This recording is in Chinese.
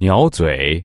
鸟嘴